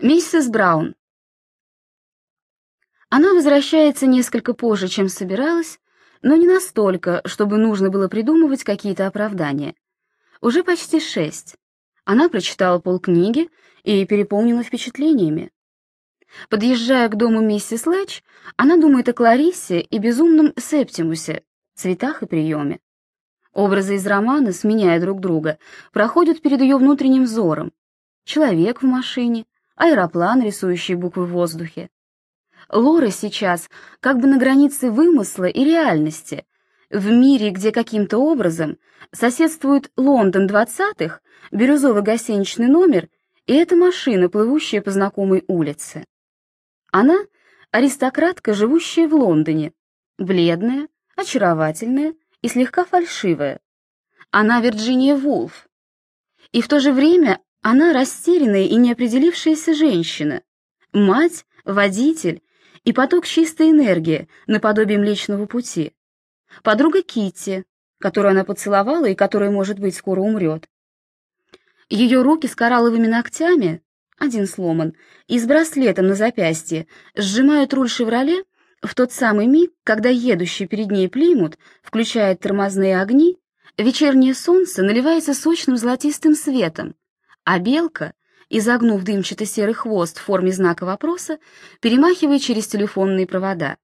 Миссис Браун. Она возвращается несколько позже, чем собиралась, но не настолько, чтобы нужно было придумывать какие-то оправдания. Уже почти шесть. Она прочитала полкниги и переполнена впечатлениями. Подъезжая к дому миссис Лэч, она думает о Клариссе и безумном Септимусе, цветах и приеме. Образы из романа, сменяя друг друга, проходят перед ее внутренним взором. Человек в машине, аэроплан, рисующий буквы в воздухе. Лора сейчас как бы на границе вымысла и реальности, в мире, где каким-то образом соседствует Лондон двадцатых, бирюзовый гостиничный номер и эта машина, плывущая по знакомой улице. Она — аристократка, живущая в Лондоне, бледная, очаровательная и слегка фальшивая. Она Вирджиния Вулф. И в то же время она растерянная и неопределившаяся женщина, мать, водитель и поток чистой энергии наподобие Млечного Пути. Подруга Китти, которую она поцеловала и которая, может быть, скоро умрет. Ее руки с коралловыми ногтями, один сломан, и с браслетом на запястье, сжимают руль «Шевроле» в тот самый миг, когда едущий перед ней Плимут включает тормозные огни, вечернее солнце наливается сочным золотистым светом, а белка, изогнув дымчатый серый хвост в форме знака вопроса, перемахивает через телефонные провода.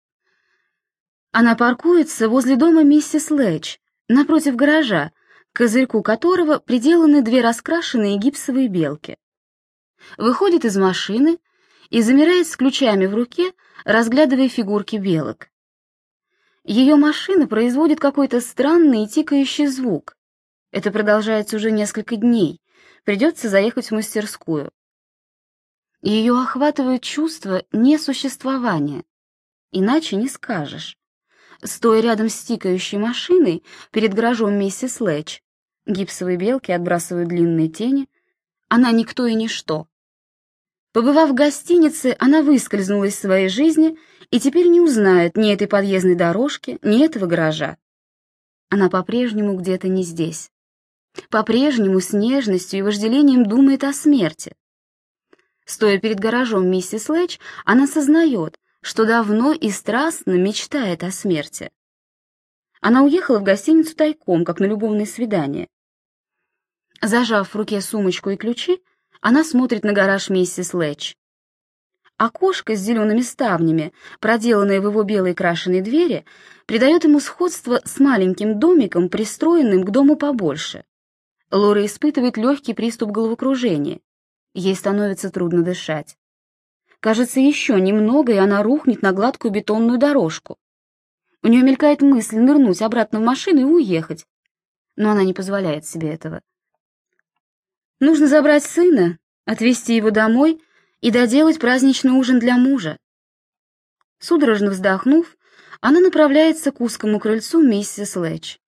Она паркуется возле дома миссис Лэч, напротив гаража, к козырьку которого приделаны две раскрашенные гипсовые белки. Выходит из машины и замирает с ключами в руке, разглядывая фигурки белок. Ее машина производит какой-то странный и тикающий звук. Это продолжается уже несколько дней, придется заехать в мастерскую. Ее охватывает чувство несуществования, иначе не скажешь. Стоя рядом с тикающей машиной перед гаражом миссис Лэч, гипсовые белки отбрасывают длинные тени, она никто и ничто. Побывав в гостинице, она выскользнула из своей жизни и теперь не узнает ни этой подъездной дорожки, ни этого гаража. Она по-прежнему где-то не здесь по-прежнему с нежностью и вожделением думает о смерти. Стоя перед гаражом миссис Лэч, она сознает, что давно и страстно мечтает о смерти. Она уехала в гостиницу тайком, как на любовное свидание. Зажав в руке сумочку и ключи, она смотрит на гараж миссис Лэч. Окошко с зелеными ставнями, проделанное в его белой крашеной двери, придает ему сходство с маленьким домиком, пристроенным к дому побольше. Лора испытывает легкий приступ головокружения. Ей становится трудно дышать. Кажется, еще немного, и она рухнет на гладкую бетонную дорожку. У нее мелькает мысль нырнуть обратно в машину и уехать. Но она не позволяет себе этого. Нужно забрать сына, отвезти его домой и доделать праздничный ужин для мужа. Судорожно вздохнув, она направляется к узкому крыльцу миссис Лэч.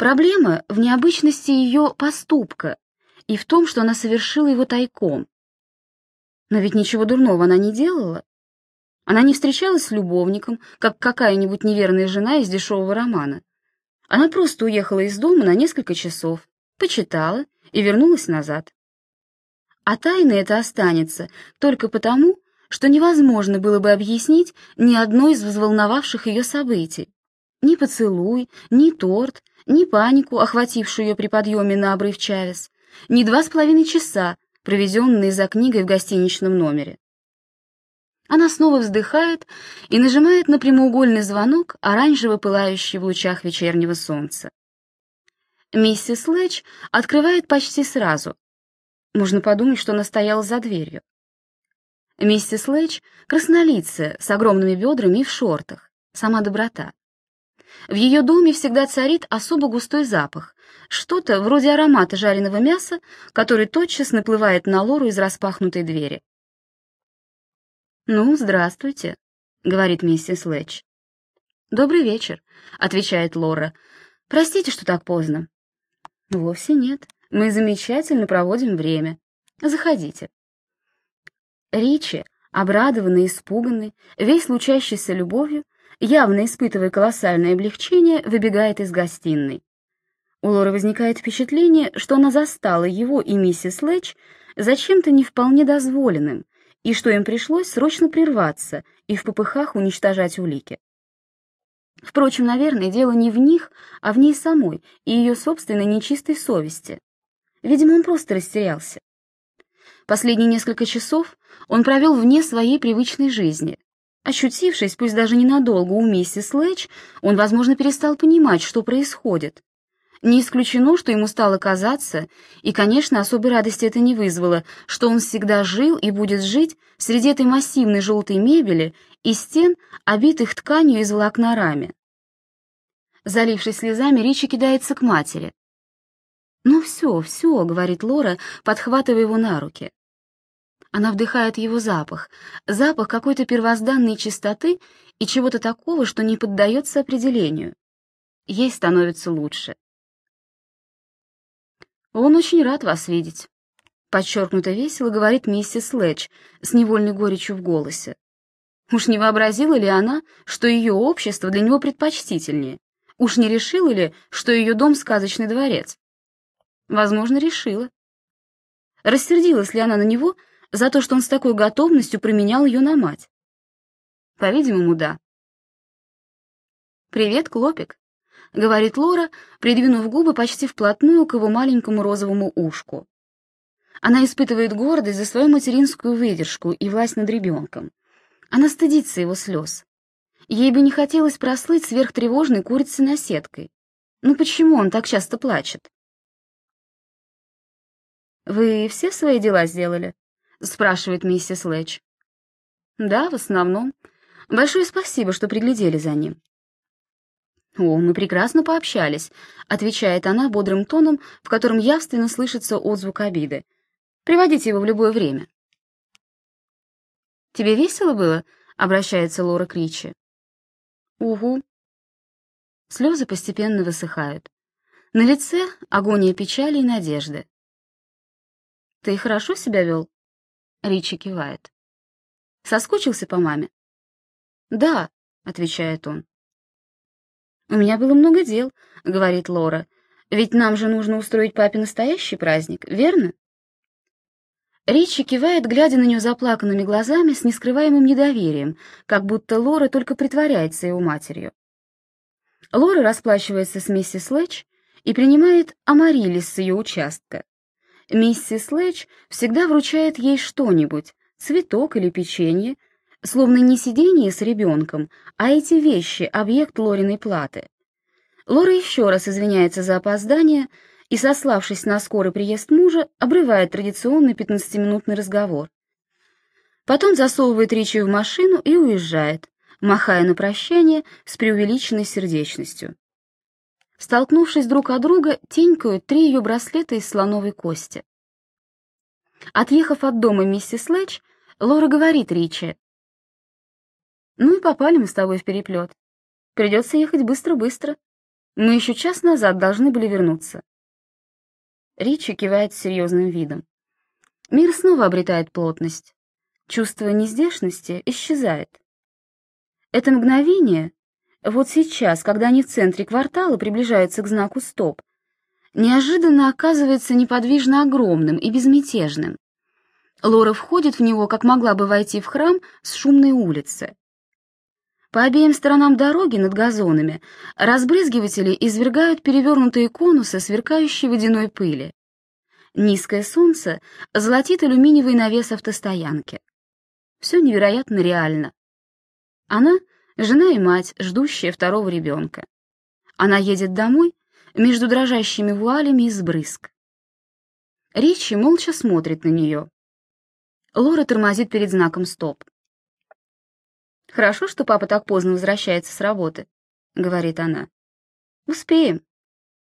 Проблема в необычности ее поступка и в том, что она совершила его тайком. Но ведь ничего дурного она не делала. Она не встречалась с любовником, как какая-нибудь неверная жена из дешевого романа. Она просто уехала из дома на несколько часов, почитала и вернулась назад. А тайной это останется только потому, что невозможно было бы объяснить ни одно из взволновавших ее событий. Ни поцелуй, ни торт, ни панику, охватившую ее при подъеме на обрыв Чавес, ни два с половиной часа, проведенные за книгой в гостиничном номере. Она снова вздыхает и нажимает на прямоугольный звонок, оранжево пылающий в лучах вечернего солнца. Миссис Лэч открывает почти сразу. Можно подумать, что она стояла за дверью. Миссис Лэч краснолицая, с огромными бедрами и в шортах, сама доброта. В ее доме всегда царит особо густой запах, что-то вроде аромата жареного мяса, который тотчас наплывает на Лору из распахнутой двери. «Ну, здравствуйте», — говорит миссис Лэч. «Добрый вечер», — отвечает Лора. «Простите, что так поздно». «Вовсе нет. Мы замечательно проводим время. Заходите». Ричи, обрадованный, испуганный, весь лучащийся любовью, явно испытывая колоссальное облегчение, выбегает из гостиной. У Лоры возникает впечатление, что она застала его и миссис Лэч за чем-то не вполне дозволенным, и что им пришлось срочно прерваться и в попыхах уничтожать улики. Впрочем, наверное, дело не в них, а в ней самой и ее собственной нечистой совести. Видимо, он просто растерялся. Последние несколько часов он провел вне своей привычной жизни. Ощутившись, пусть даже ненадолго, у миссис Лэч, он, возможно, перестал понимать, что происходит. Не исключено, что ему стало казаться, и, конечно, особой радости это не вызвало, что он всегда жил и будет жить среди этой массивной желтой мебели и стен, обитых тканью из волокна раме. Залившись слезами, Ричи кидается к матери. «Ну все, все», — говорит Лора, подхватывая его на руки. Она вдыхает его запах, запах какой-то первозданной чистоты и чего-то такого, что не поддается определению. Ей становится лучше. «Он очень рад вас видеть», — подчеркнуто весело говорит миссис Лэч с невольной горечью в голосе. Уж не вообразила ли она, что ее общество для него предпочтительнее? Уж не решила ли, что ее дом — сказочный дворец? Возможно, решила. Рассердилась ли она на него за то, что он с такой готовностью променял ее на мать? По-видимому, да. «Привет, Клопик», — говорит Лора, придвинув губы почти вплотную к его маленькому розовому ушку. Она испытывает гордость за свою материнскую выдержку и власть над ребенком. Она стыдится его слез. Ей бы не хотелось прослыть сверхтревожной курицей-наседкой. Ну почему он так часто плачет? «Вы все свои дела сделали?» — спрашивает миссис Лэч. «Да, в основном. Большое спасибо, что приглядели за ним». «О, мы прекрасно пообщались», — отвечает она бодрым тоном, в котором явственно слышится отзвук обиды. «Приводите его в любое время». «Тебе весело было?» — обращается Лора к Ричи. «Угу». Слезы постепенно высыхают. На лице агония печали и надежды. «Ты хорошо себя вел?» Ричи кивает. «Соскучился по маме?» «Да», — отвечает он. «У меня было много дел», — говорит Лора. «Ведь нам же нужно устроить папе настоящий праздник, верно?» Ричи кивает, глядя на нее заплаканными глазами с нескрываемым недоверием, как будто Лора только притворяется его матерью. Лора расплачивается с миссис Лэч и принимает амарилис с ее участка. Миссис Лэч всегда вручает ей что-нибудь, цветок или печенье, словно не сидение с ребенком, а эти вещи — объект Лориной платы. Лора еще раз извиняется за опоздание и, сославшись на скорый приезд мужа, обрывает традиционный пятнадцатиминутный разговор. Потом засовывает Ричи в машину и уезжает, махая на прощание с преувеличенной сердечностью. Столкнувшись друг от друга, тенькают три ее браслета из слоновой кости. Отъехав от дома миссис Лэч, Лора говорит Ричи. «Ну и попали мы с тобой в переплет. Придется ехать быстро-быстро. Мы еще час назад должны были вернуться». Ричи кивает серьезным видом. Мир снова обретает плотность. Чувство нездешности исчезает. Это мгновение, вот сейчас, когда они в центре квартала приближаются к знаку «Стоп», неожиданно оказывается неподвижно огромным и безмятежным. Лора входит в него, как могла бы войти в храм с шумной улицы. По обеим сторонам дороги над газонами разбрызгиватели извергают перевернутые конусы сверкающей водяной пыли. Низкое солнце золотит алюминиевый навес автостоянки. Все невероятно реально. Она жена и мать, ждущая второго ребенка. Она едет домой между дрожащими вуалями из брызг. Ричи молча смотрит на нее. Лора тормозит перед знаком «Стоп». «Хорошо, что папа так поздно возвращается с работы», — говорит она. «Успеем.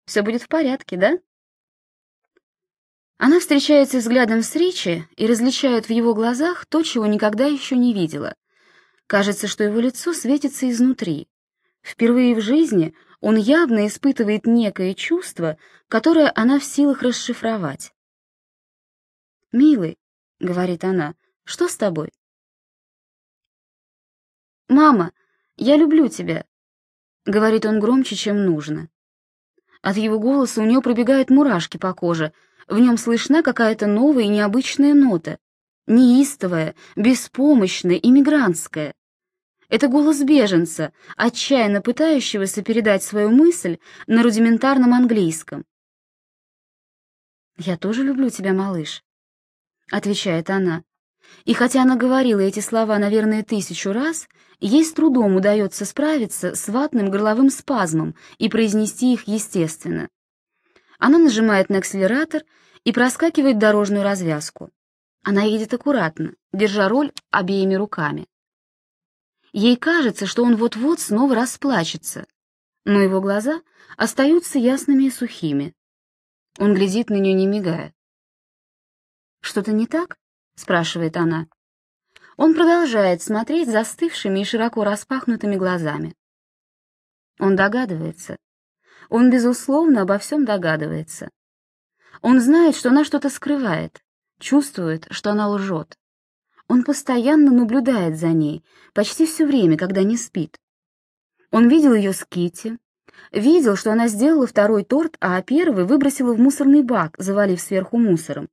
Все будет в порядке, да?» Она встречается взглядом с Ричи и различает в его глазах то, чего никогда еще не видела. Кажется, что его лицо светится изнутри. Впервые в жизни он явно испытывает некое чувство, которое она в силах расшифровать. «Милый», — говорит она, — «что с тобой?» «Мама, я люблю тебя», — говорит он громче, чем нужно. От его голоса у нее пробегают мурашки по коже, в нем слышна какая-то новая и необычная нота. Неистовое, беспомощное, иммигрантское. Это голос беженца, отчаянно пытающегося передать свою мысль на рудиментарном английском. «Я тоже люблю тебя, малыш», — отвечает она. И хотя она говорила эти слова, наверное, тысячу раз, ей с трудом удается справиться с ватным горловым спазмом и произнести их естественно. Она нажимает на акселератор и проскакивает дорожную развязку. Она едет аккуратно, держа руль обеими руками. Ей кажется, что он вот-вот снова расплачется, но его глаза остаются ясными и сухими. Он глядит на нее, не мигая. «Что-то не так?» — спрашивает она. Он продолжает смотреть застывшими и широко распахнутыми глазами. Он догадывается. Он, безусловно, обо всем догадывается. Он знает, что она что-то скрывает, чувствует, что она лжет. Он постоянно наблюдает за ней, почти все время, когда не спит. Он видел ее с Китти, видел, что она сделала второй торт, а первый выбросила в мусорный бак, завалив сверху мусором.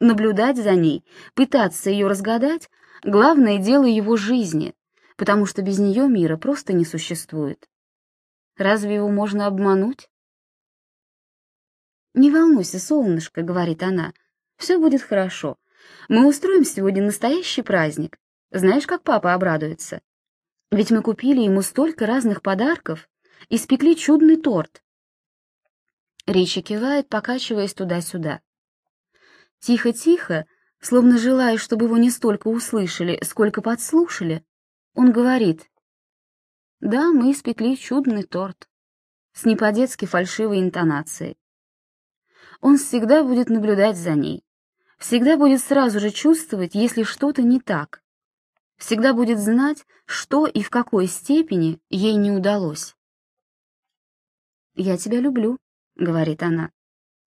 Наблюдать за ней, пытаться ее разгадать — главное дело его жизни, потому что без нее мира просто не существует. Разве его можно обмануть? «Не волнуйся, солнышко», — говорит она, — «все будет хорошо. Мы устроим сегодня настоящий праздник. Знаешь, как папа обрадуется? Ведь мы купили ему столько разных подарков и спекли чудный торт». Ричи кивает, покачиваясь туда-сюда. Тихо-тихо, словно желая, чтобы его не столько услышали, сколько подслушали, он говорит, «Да, мы испекли чудный торт» с не по-детски фальшивой интонацией. Он всегда будет наблюдать за ней, всегда будет сразу же чувствовать, если что-то не так, всегда будет знать, что и в какой степени ей не удалось. «Я тебя люблю», — говорит она.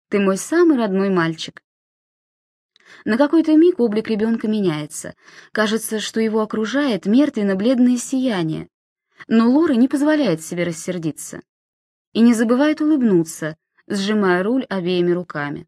«Ты мой самый родной мальчик». На какой-то миг облик ребенка меняется. Кажется, что его окружает мертвенно-бледное сияние. Но Лора не позволяет себе рассердиться. И не забывает улыбнуться, сжимая руль обеими руками.